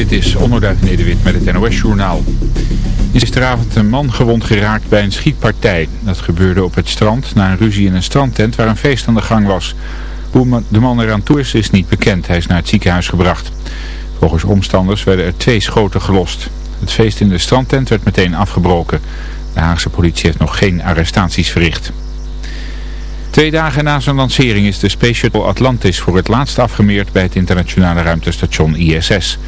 Dit is Onderduif Nederwit met het NOS-journaal. Is gisteravond een man gewond geraakt bij een schietpartij. Dat gebeurde op het strand na een ruzie in een strandtent waar een feest aan de gang was. Hoe de man eraan toe is, is niet bekend. Hij is naar het ziekenhuis gebracht. Volgens omstanders werden er twee schoten gelost. Het feest in de strandtent werd meteen afgebroken. De Haagse politie heeft nog geen arrestaties verricht. Twee dagen na zijn lancering is de Space Shuttle Atlantis voor het laatst afgemeerd bij het internationale ruimtestation ISS.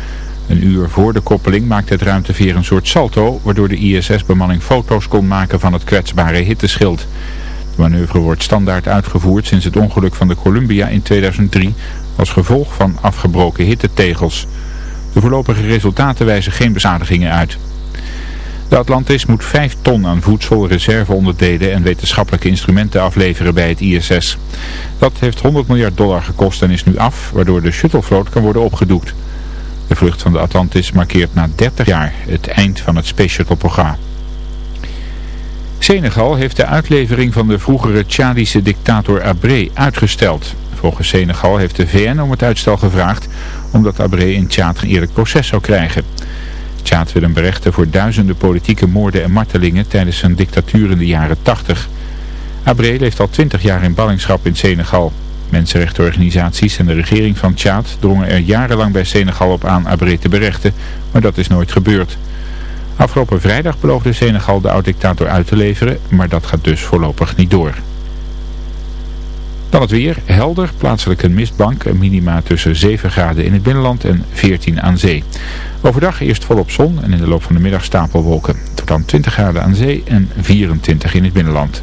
Een uur voor de koppeling maakte het ruimteveer een soort salto, waardoor de ISS-bemanning foto's kon maken van het kwetsbare hitteschild. De manoeuvre wordt standaard uitgevoerd sinds het ongeluk van de Columbia in 2003 als gevolg van afgebroken hittetegels. De voorlopige resultaten wijzen geen bezadigingen uit. De Atlantis moet 5 ton aan voedsel, reserveonderdelen en wetenschappelijke instrumenten afleveren bij het ISS. Dat heeft 100 miljard dollar gekost en is nu af, waardoor de shuttlevloot kan worden opgedoekt. De vlucht van de Atlantis markeert na 30 jaar het eind van het Shuttle programma. Senegal heeft de uitlevering van de vroegere Tjadische dictator Abré uitgesteld. Volgens Senegal heeft de VN om het uitstel gevraagd omdat Abré in Tjaad een eerlijk proces zou krijgen. Tjaad wil hem berechten voor duizenden politieke moorden en martelingen tijdens zijn dictatuur in de jaren 80. Abré leeft al 20 jaar in ballingschap in Senegal. Mensenrechtenorganisaties en de regering van Tjaad drongen er jarenlang bij Senegal op aan Abré te berechten, maar dat is nooit gebeurd. Afgelopen vrijdag beloofde Senegal de oud-dictator uit te leveren, maar dat gaat dus voorlopig niet door. Dan het weer, helder, plaatselijk een mistbank, een minima tussen 7 graden in het binnenland en 14 aan zee. Overdag eerst volop zon en in de loop van de middag stapelwolken. Tot dan 20 graden aan zee en 24 in het binnenland.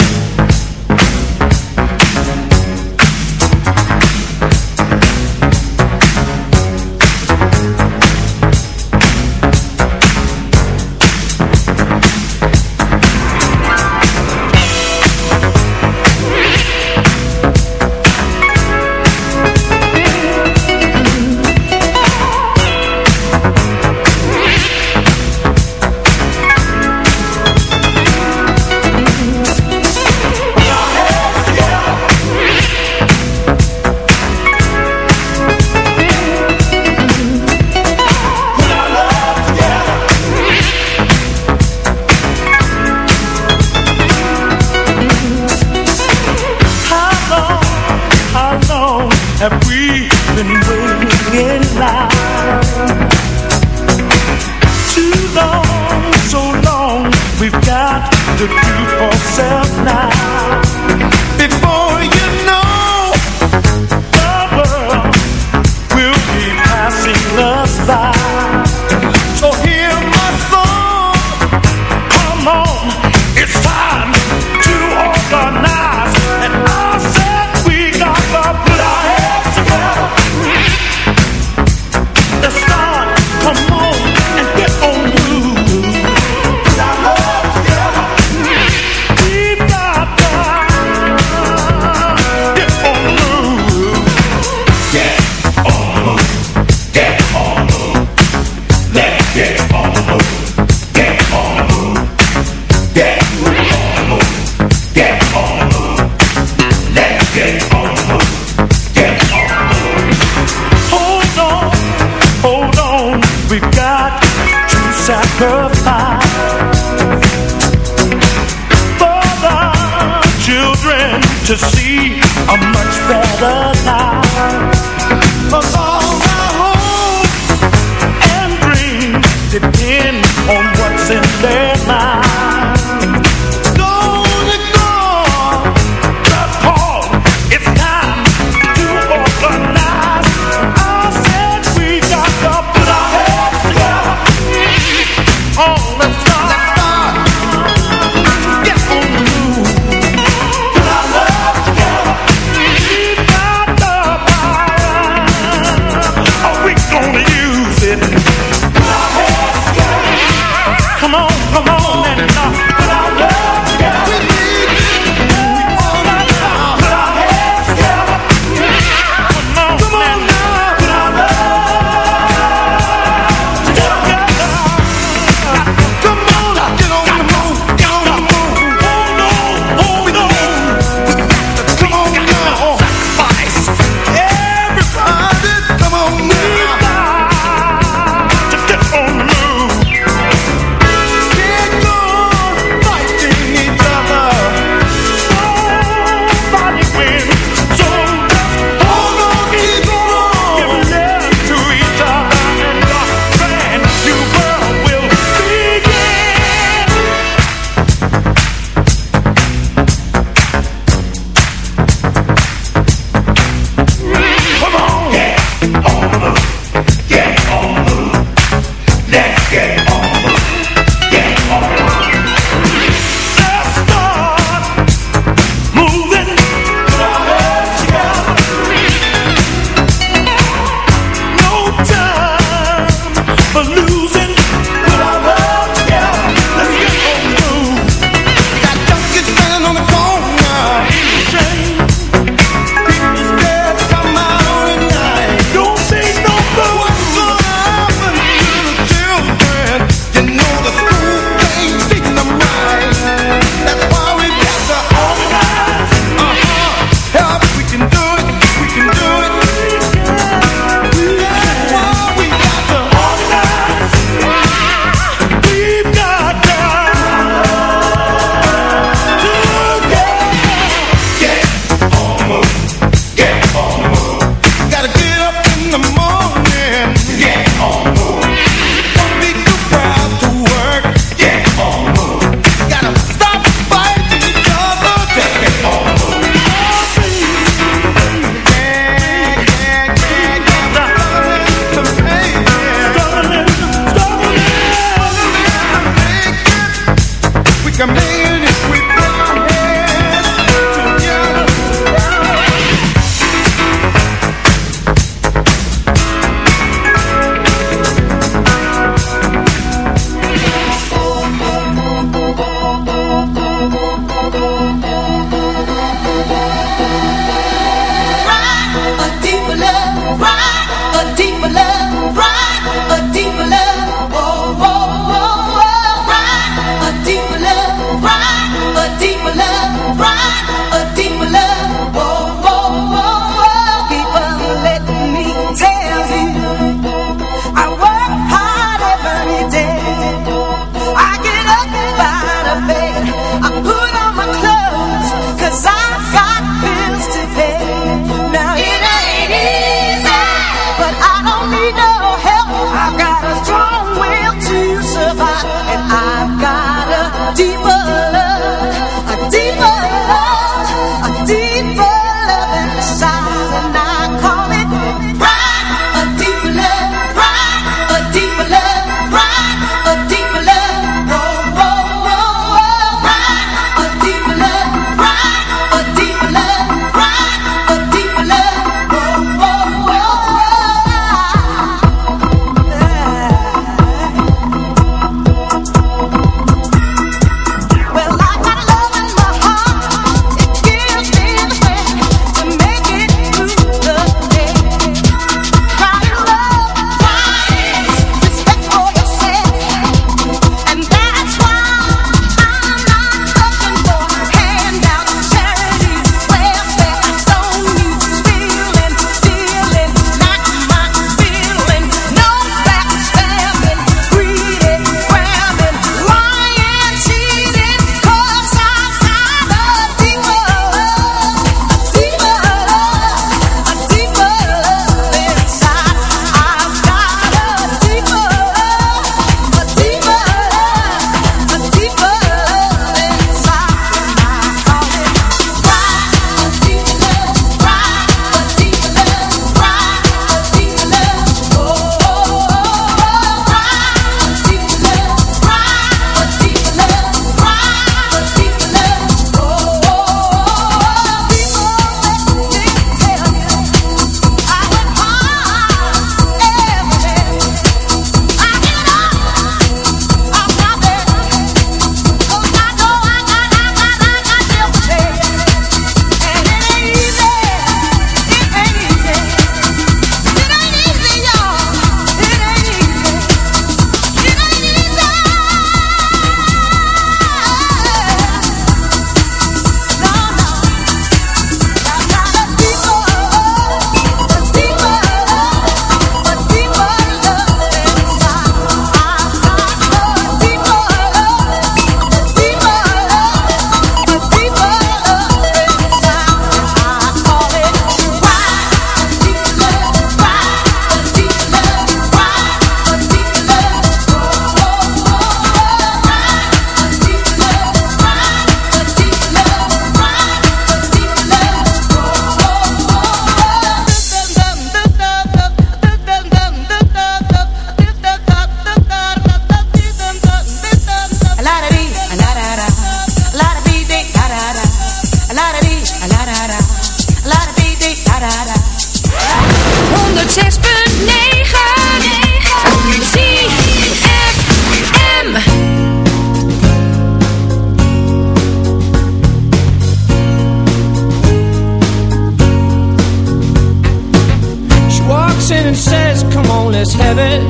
motion and says, Come on, let's have it.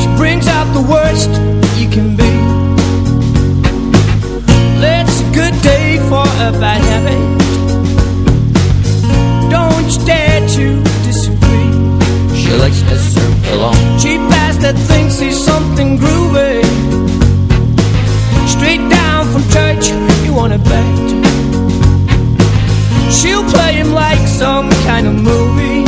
She brings out the worst you can be. Let's a good day for a bad habit. Don't you dare to disagree. She likes to serve along. Cheap ass that thinks he's something groovy. Straight down from church, you want to bet. She'll play him like some kind of movie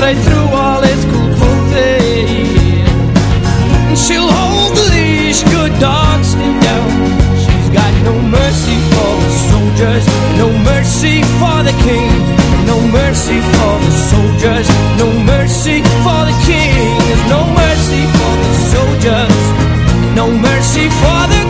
straight through all its cool clothing. Eh? And she'll hold the leash, good dogs stay down. She's got no mercy for the soldiers, no mercy for the king. No mercy for the soldiers, no mercy for the king. There's no mercy for the soldiers, no mercy for the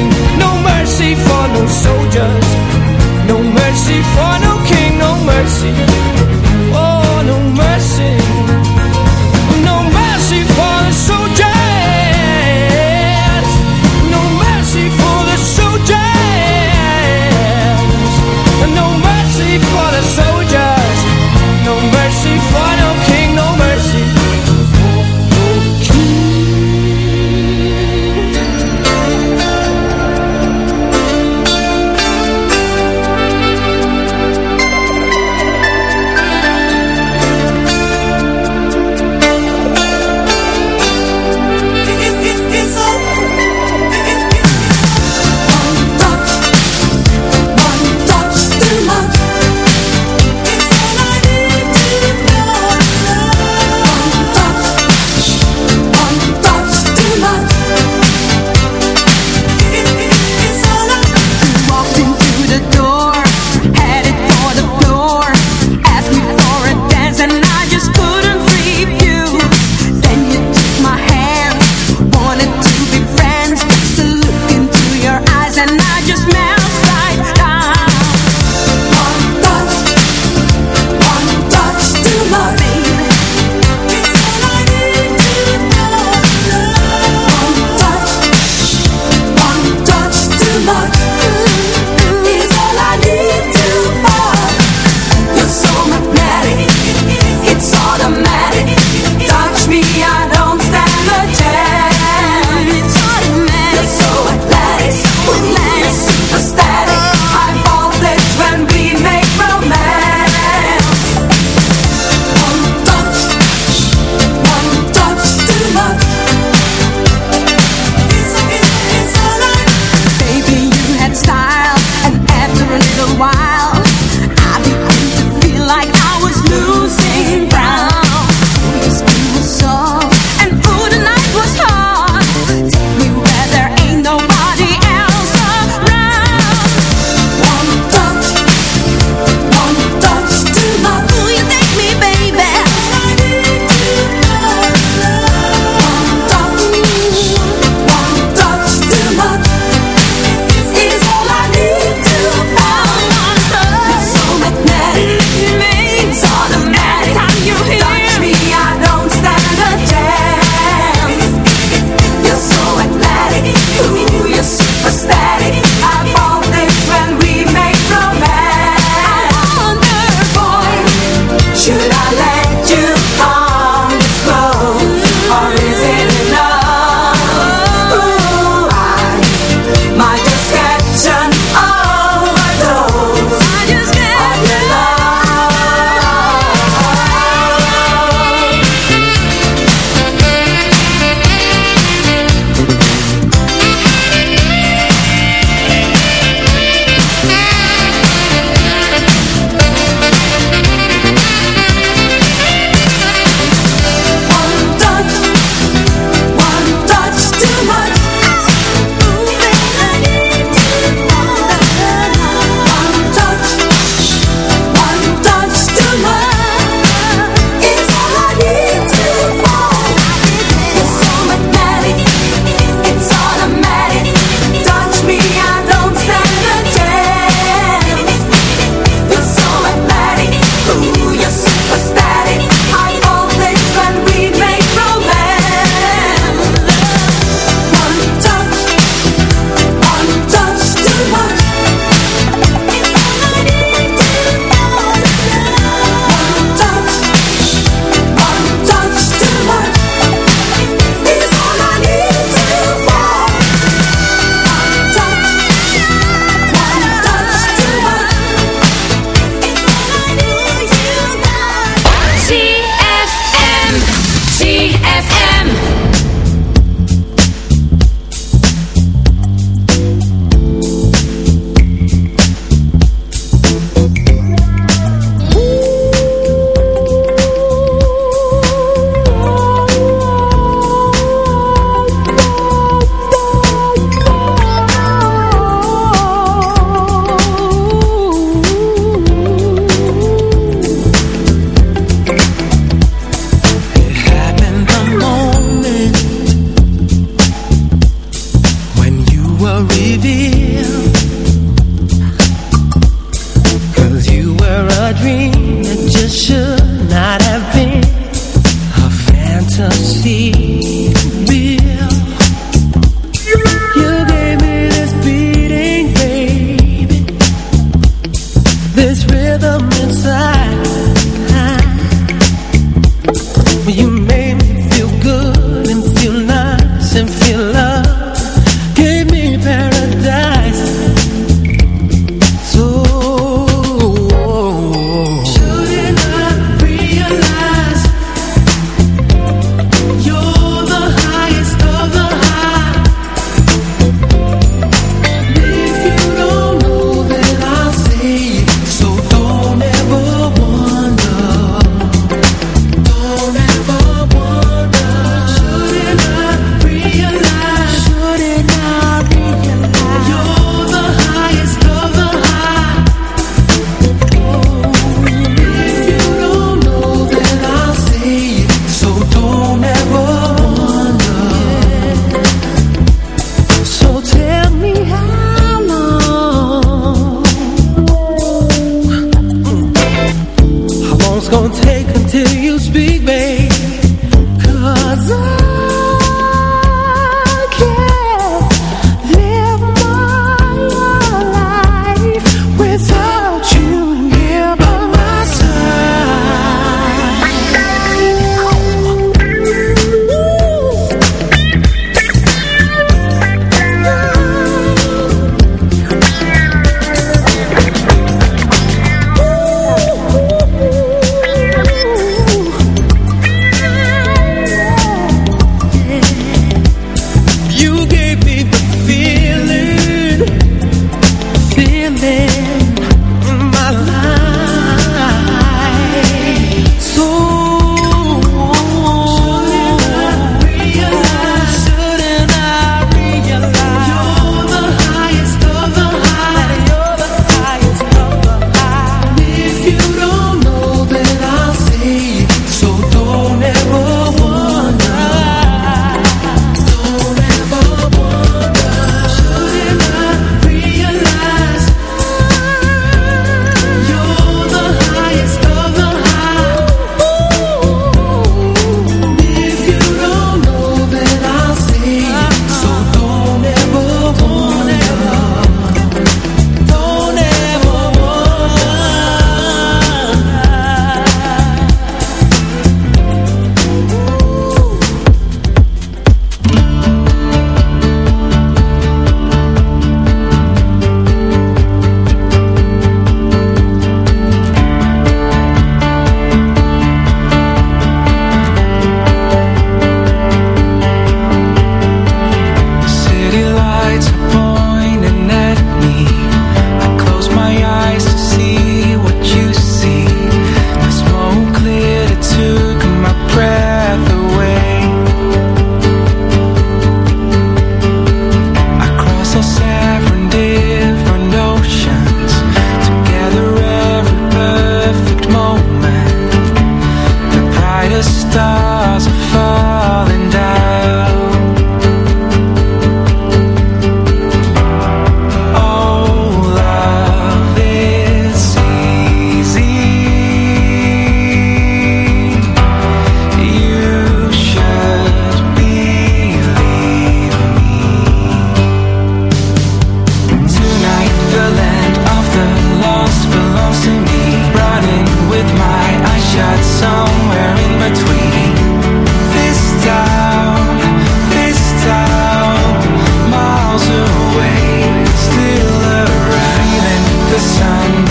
sun.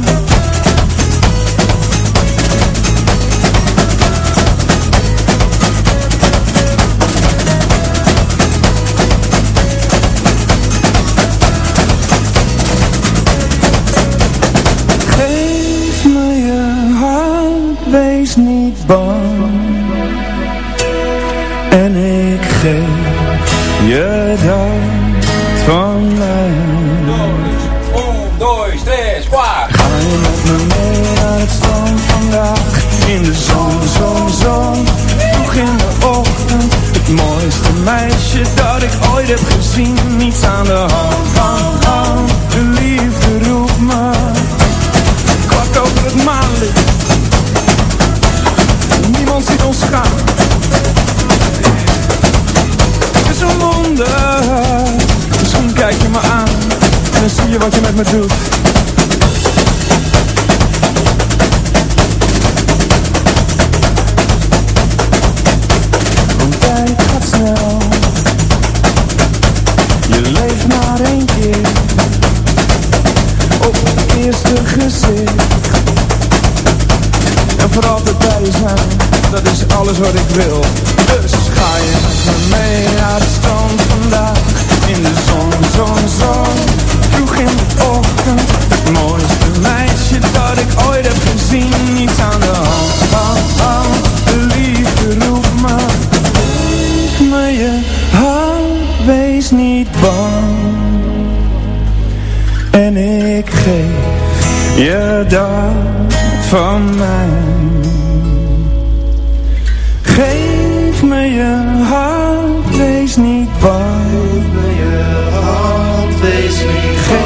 is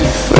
I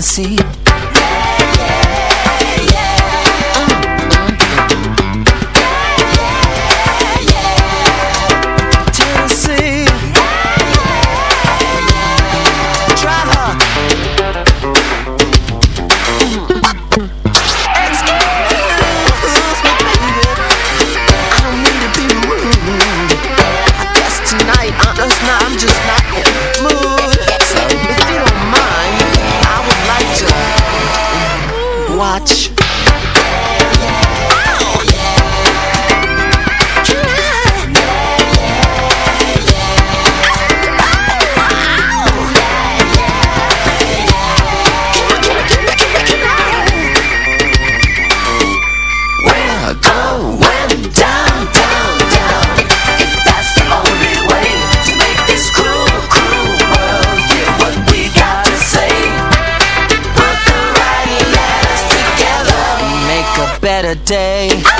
Tennessee. Day.